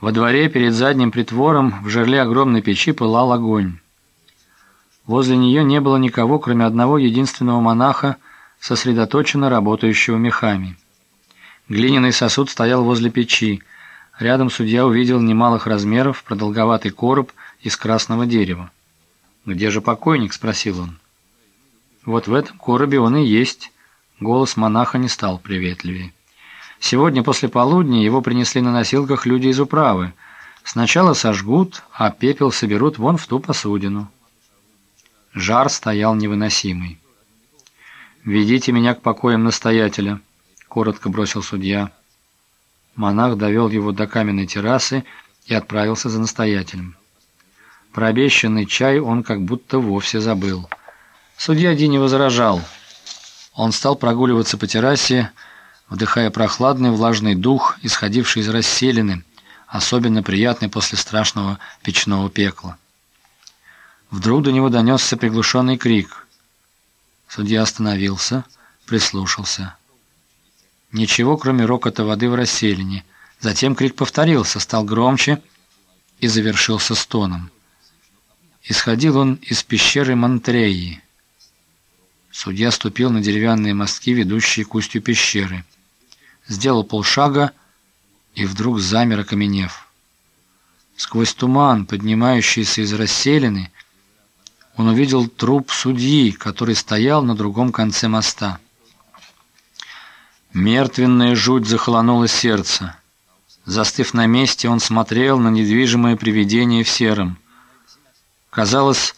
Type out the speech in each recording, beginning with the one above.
Во дворе перед задним притвором в жерле огромной печи пылал огонь. Возле нее не было никого, кроме одного единственного монаха, сосредоточенно работающего мехами. Глиняный сосуд стоял возле печи. Рядом судья увидел немалых размеров продолговатый короб из красного дерева. «Где же покойник?» – спросил он. «Вот в этом коробе он и есть». Голос монаха не стал приветливее. Сегодня после полудня его принесли на носилках люди из управы. Сначала сожгут, а пепел соберут вон в ту посудину. Жар стоял невыносимый. «Ведите меня к покоям настоятеля», — коротко бросил судья. Монах довел его до каменной террасы и отправился за настоятелем. Про обещанный чай он как будто вовсе забыл. Судья Ди не возражал. Он стал прогуливаться по террасе, вдыхая прохладный влажный дух, исходивший из расселины, особенно приятный после страшного печного пекла. Вдруг до него донесся приглушенный крик. Судья остановился, прислушался. Ничего, кроме рокота воды в расселине. Затем крик повторился, стал громче и завершился стоном. Исходил он из пещеры Монтреи. Судья ступил на деревянные мостки, ведущие к устью пещеры сделал полшага и вдруг замер, окаменев. Сквозь туман, поднимающийся из расселины, он увидел труп судьи, который стоял на другом конце моста. Мертвенная жуть захолонула сердце. Застыв на месте, он смотрел на недвижимое привидение в сером. Казалось,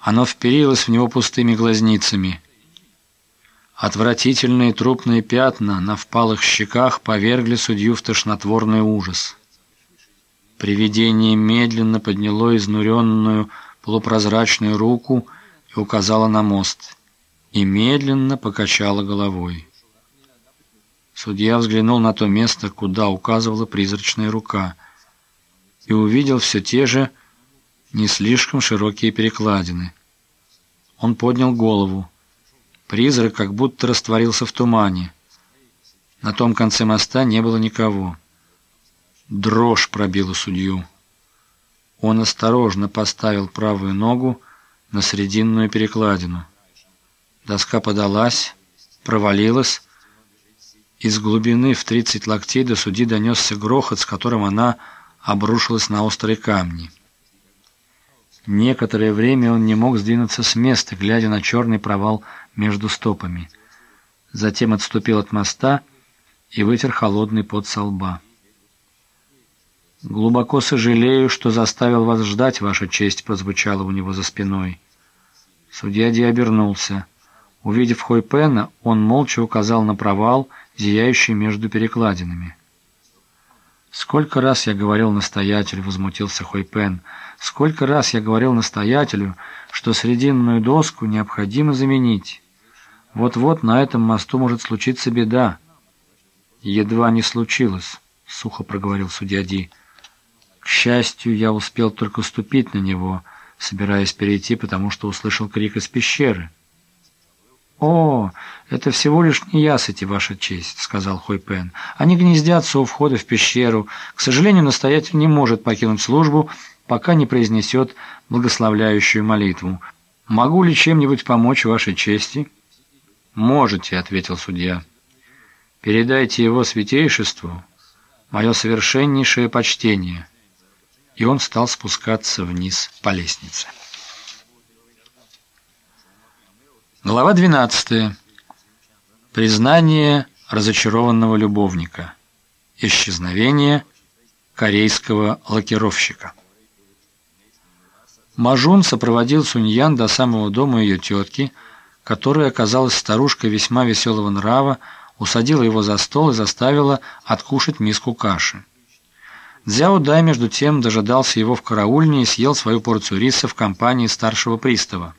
оно вперилось в него пустыми глазницами — Отвратительные трупные пятна на впалых щеках повергли судью в тошнотворный ужас. Привидение медленно подняло изнуренную полупрозрачную руку и указало на мост, и медленно покачало головой. Судья взглянул на то место, куда указывала призрачная рука, и увидел все те же не слишком широкие перекладины. Он поднял голову. Призрак как будто растворился в тумане. На том конце моста не было никого. Дрожь пробила судью. Он осторожно поставил правую ногу на срединную перекладину. Доска подалась, провалилась. Из глубины в тридцать локтей до судьи донесся грохот, с которым она обрушилась на острые камни. Некоторое время он не мог сдвинуться с места, глядя на черный провал между стопами. Затем отступил от моста и вытер холодный пот со лба. «Глубоко сожалею, что заставил вас ждать, Ваша честь», — прозвучало у него за спиной. Судья Ди обернулся. Увидев Хойпена, он молча указал на провал, зияющий между перекладинами. «Сколько раз я говорил настоятелю», — возмутился Хойпен, — «сколько раз я говорил настоятелю, что срединную доску необходимо заменить. Вот-вот на этом мосту может случиться беда». «Едва не случилось», — сухо проговорил судья Ди. «К счастью, я успел только ступить на него, собираясь перейти, потому что услышал крик из пещеры». «О, это всего лишь неясыти, Ваша честь», — сказал Хойпен. «Они гнездятся у входа в пещеру. К сожалению, настоятель не может покинуть службу, пока не произнесет благословляющую молитву. Могу ли чем-нибудь помочь Вашей чести?» «Можете», — ответил судья. «Передайте его святейшеству мое совершеннейшее почтение». И он стал спускаться вниз по лестнице. Глава 12. Признание разочарованного любовника. Исчезновение корейского лакировщика. Мажун сопроводил Суньян до самого дома ее тетки, которая оказалась старушкой весьма веселого нрава, усадила его за стол и заставила откушать миску каши. Дзяо Дай, между тем, дожидался его в караульне и съел свою порцию риса в компании старшего пристава.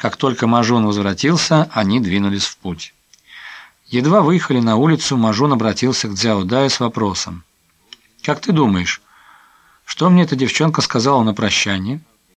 Как только Мажун возвратился, они двинулись в путь. Едва выехали на улицу, Мажун обратился к Дзяо Даю с вопросом. «Как ты думаешь, что мне эта девчонка сказала на прощание?»